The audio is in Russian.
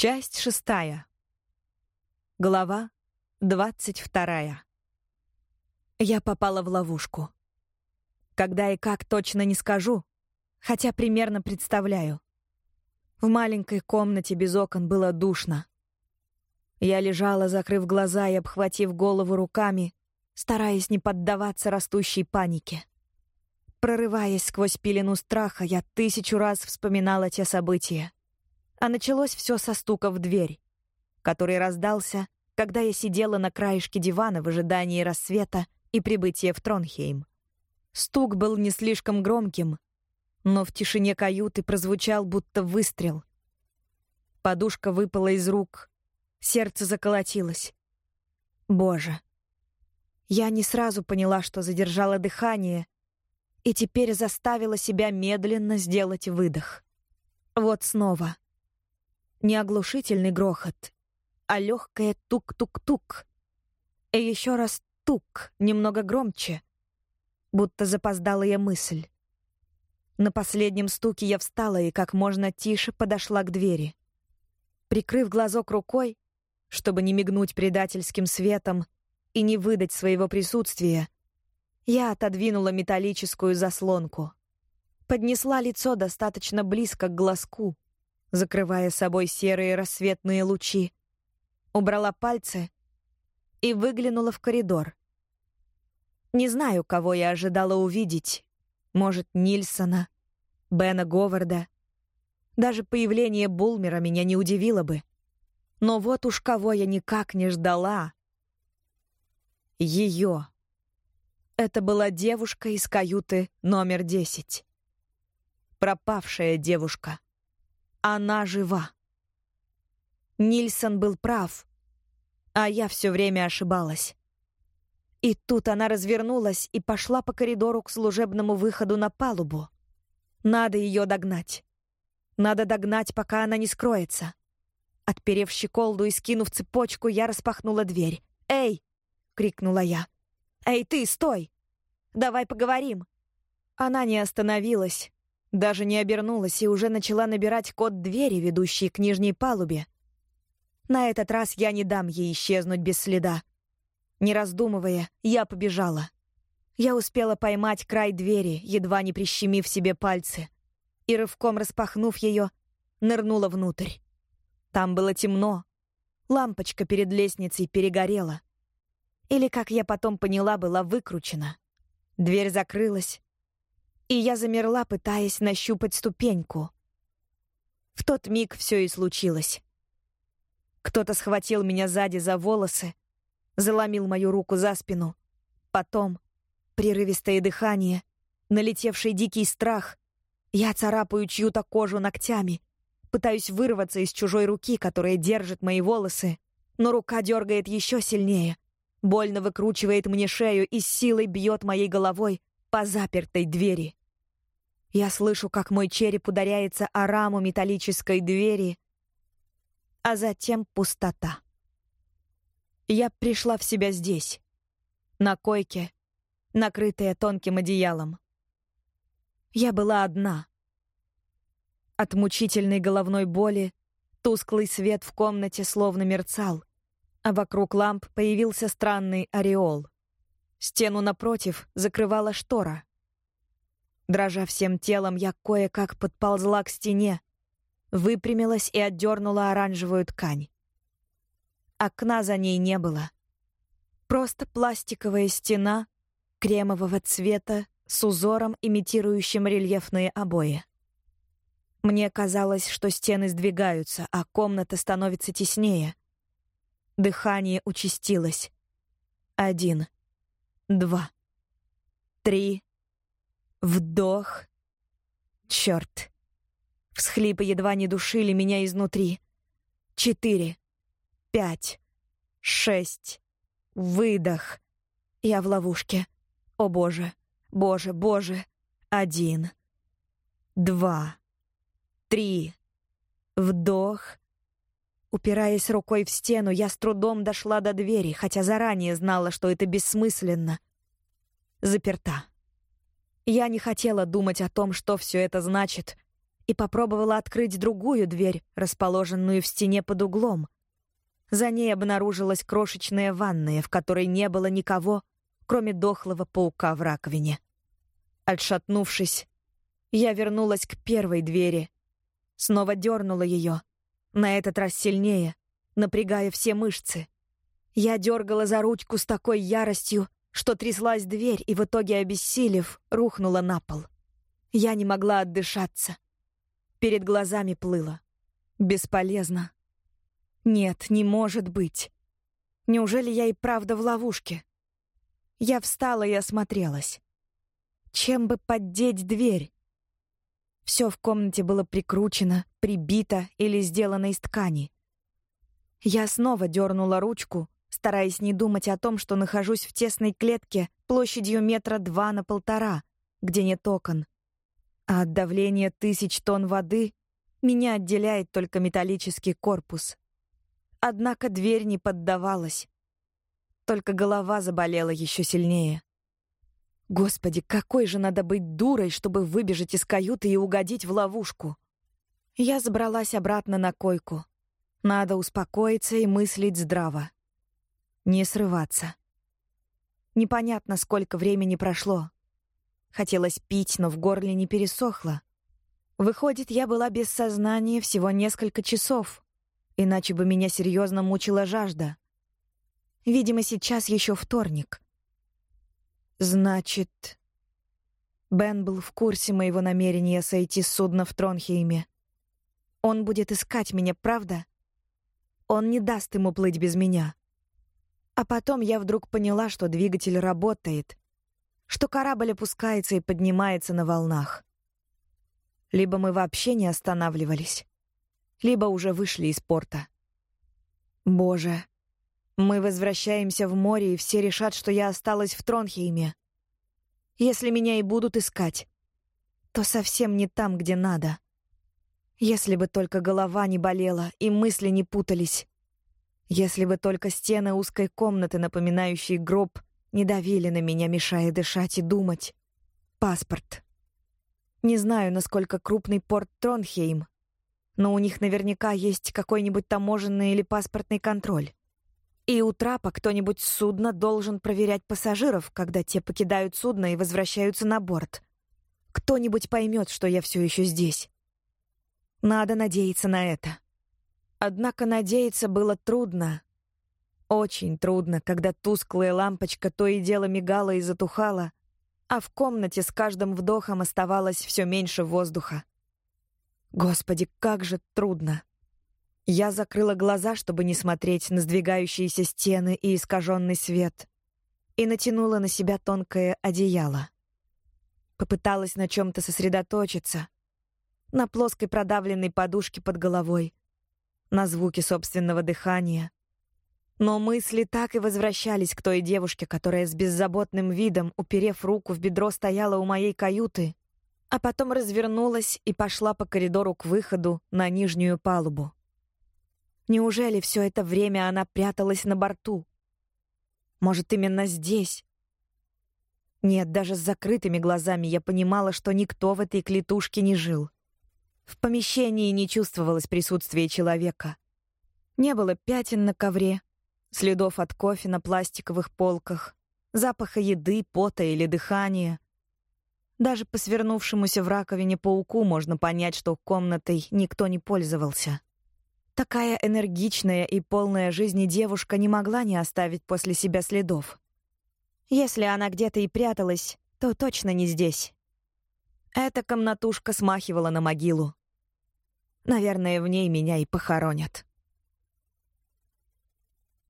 Часть шестая. Глава двадцать вторая. Я попала в ловушку. Когда и как точно не скажу, хотя примерно представляю. В маленькой комнате без окон было душно. Я лежала, закрыв глаза и обхватив голову руками, стараясь не поддаваться растущей панике. Прорываясь сквозь пелену страха, я тысячу раз вспоминала те события. А началось все со стука в дверь, который раздался, когда я сидела на краешке дивана в ожидании рассвета и прибытия в Тронхейм. Стук был не слишком громким, но в тишине каюты прозвучал будто выстрел. Подушка выпала из рук, сердце заколотилось. Боже. Я не сразу поняла, что задержала дыхание, и теперь заставила себя медленно сделать выдох. Вот снова — не оглушительный грохот, а легкое тук-тук-тук. И еще раз тук, немного громче, будто запоздалая мысль. На последнем стуке я встала и как можно тише подошла к двери. Прикрыв глазок рукой, чтобы не мигнуть предательским светом и не выдать своего присутствия, я отодвинула металлическую заслонку. Поднесла лицо достаточно близко к глазку — закрывая собой серые рассветные лучи. Убрала пальцы и выглянула в коридор. Не знаю, кого я ожидала увидеть. Может, Нильсона, Бена Говарда. Даже появление Булмера меня не удивило бы. Но вот уж кого я никак не ждала. Ее. Это была девушка из каюты номер десять. Пропавшая девушка. Она жива. Нильсон был прав, а я все время ошибалась. И тут она развернулась и пошла по коридору к служебному выходу на палубу. Надо ее догнать. Надо догнать, пока она не скроется. Отперев щеколду и скинув цепочку, я распахнула дверь. «Эй!» — крикнула я. «Эй, ты, стой! Давай поговорим!» Она не остановилась, даже не обернулась и уже начала набирать код двери, ведущей к нижней палубе. На этот раз я не дам ей исчезнуть без следа. Не раздумывая, я побежала. Я успела поймать край двери, едва не прищемив себе пальцы, и рывком распахнув ее, нырнула внутрь. Там было темно. Лампочка перед лестницей перегорела. Или, как я потом поняла, была выкручена. Дверь закрылась, и я замерла, пытаясь нащупать ступеньку. В тот миг все и случилось. Кто-то схватил меня сзади за волосы, заломил мою руку за спину. Потом прерывистое дыхание, налетевший дикий страх. Я царапаю чью-то кожу ногтями, пытаюсь вырваться из чужой руки, которая держит мои волосы, но рука дергает еще сильнее, больно выкручивает мне шею и силой бьет моей головой по запертой двери. Я слышу, как мой череп ударяется о раму металлической двери, а затем пустота. Я пришла в себя здесь, на койке, накрытая тонким одеялом. Я была одна. От мучительной головной боли тусклый свет в комнате словно мерцал, а вокруг ламп появился странный ореол. Стену напротив закрывала штора — Дрожа всем телом, я кое-как подползла к стене, выпрямилась и отдернула оранжевую ткань. Окна за ней не было. Просто пластиковая стена кремового цвета с узором, имитирующим рельефные обои. Мне казалось, что стены сдвигаются, а комната становится теснее. Дыхание участилось. Один, два, три, Вдох. Черт. Всхлипы едва не душили меня изнутри. Четыре. Пять. Шесть. Выдох. Я в ловушке. О боже. Боже, боже. Один. Два. Три. Вдох. Упираясь рукой в стену, я с трудом дошла до двери, хотя заранее знала, что это бессмысленно. Заперта. Я не хотела думать о том, что все это значит, и попробовала открыть другую дверь, расположенную в стене под углом. За ней обнаружилась крошечная ванная, в которой не было никого, кроме дохлого паука в раковине. Отшатнувшись, я вернулась к первой двери, снова дернула ее, на этот раз сильнее, напрягая все мышцы. Я дергала за ручку с такой яростью, что тряслась дверь и в итоге, обессилев, рухнула на пол. Я не могла отдышаться. Перед глазами плыло. Бесполезно. Нет, не может быть. Неужели я и правда в ловушке? Я встала и осмотрелась. Чем бы поддеть дверь? Все в комнате было прикручено, прибито или сделано из ткани. Я снова дернула ручку, стараясь не думать о том, что нахожусь в тесной клетке площадью метра два на полтора, где нет окон. А от давления тысяч тонн воды меня отделяет только металлический корпус. Однако дверь не поддавалась. Только голова заболела еще сильнее. Господи, какой же надо быть дурой, чтобы выбежать из каюты и угодить в ловушку. Я забралась обратно на койку. Надо успокоиться и мыслить здраво. Не срываться. Непонятно, сколько времени прошло. Хотелось пить, но в горле не пересохло. Выходит, я была без сознания всего несколько часов, иначе бы меня серьезно мучила жажда. Видимо, сейчас еще вторник. Значит, Бен был в курсе моего намерения сойти с судна в Тронхейме. Он будет искать меня, правда? Он не даст ему плыть без меня. А потом я вдруг поняла, что двигатель работает, что корабль опускается и поднимается на волнах. Либо мы вообще не останавливались, либо уже вышли из порта. Боже, мы возвращаемся в море, и все решат, что я осталась в Тронхейме. Если меня и будут искать, то совсем не там, где надо. Если бы только голова не болела и мысли не путались. Если бы только стены узкой комнаты, напоминающие гроб, не давили на меня, мешая дышать и думать. Паспорт. Не знаю, насколько крупный порт Тронхейм, но у них наверняка есть какой-нибудь таможенный или паспортный контроль. И у трапа кто-нибудь с судна должен проверять пассажиров, когда те покидают судно и возвращаются на борт. Кто-нибудь поймет, что я все еще здесь. Надо надеяться на это. Однако надеяться было трудно. Очень трудно, когда тусклая лампочка то и дело мигала и затухала, а в комнате с каждым вдохом оставалось все меньше воздуха. Господи, как же трудно. Я закрыла глаза, чтобы не смотреть на сдвигающиеся стены и искаженный свет, и натянула на себя тонкое одеяло. Попыталась на чем-то сосредоточиться, на плоской продавленной подушке под головой, на звуке собственного дыхания. Но мысли так и возвращались к той девушке, которая с беззаботным видом, уперев руку в бедро, стояла у моей каюты, а потом развернулась и пошла по коридору к выходу на нижнюю палубу. Неужели все это время она пряталась на борту? Может, именно здесь? Нет, даже с закрытыми глазами я понимала, что никто в этой клетушке не жил. В помещении не чувствовалось присутствия человека. Не было пятен на ковре, следов от кофе на пластиковых полках, запаха еды, пота или дыхания. Даже по свернувшемуся в раковине пауку можно понять, что комнатой никто не пользовался. Такая энергичная и полная жизни девушка не могла не оставить после себя следов. Если она где-то и пряталась, то точно не здесь. Эта комнатушка смахивала на могилу. Наверное, в ней меня и похоронят.